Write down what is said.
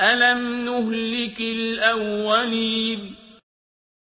أَلَمْ نُهْلِكِ الْأَوَّلِينَ